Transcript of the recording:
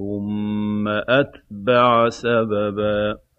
ثُمَّ أَتْبَعَ سَبَبًا.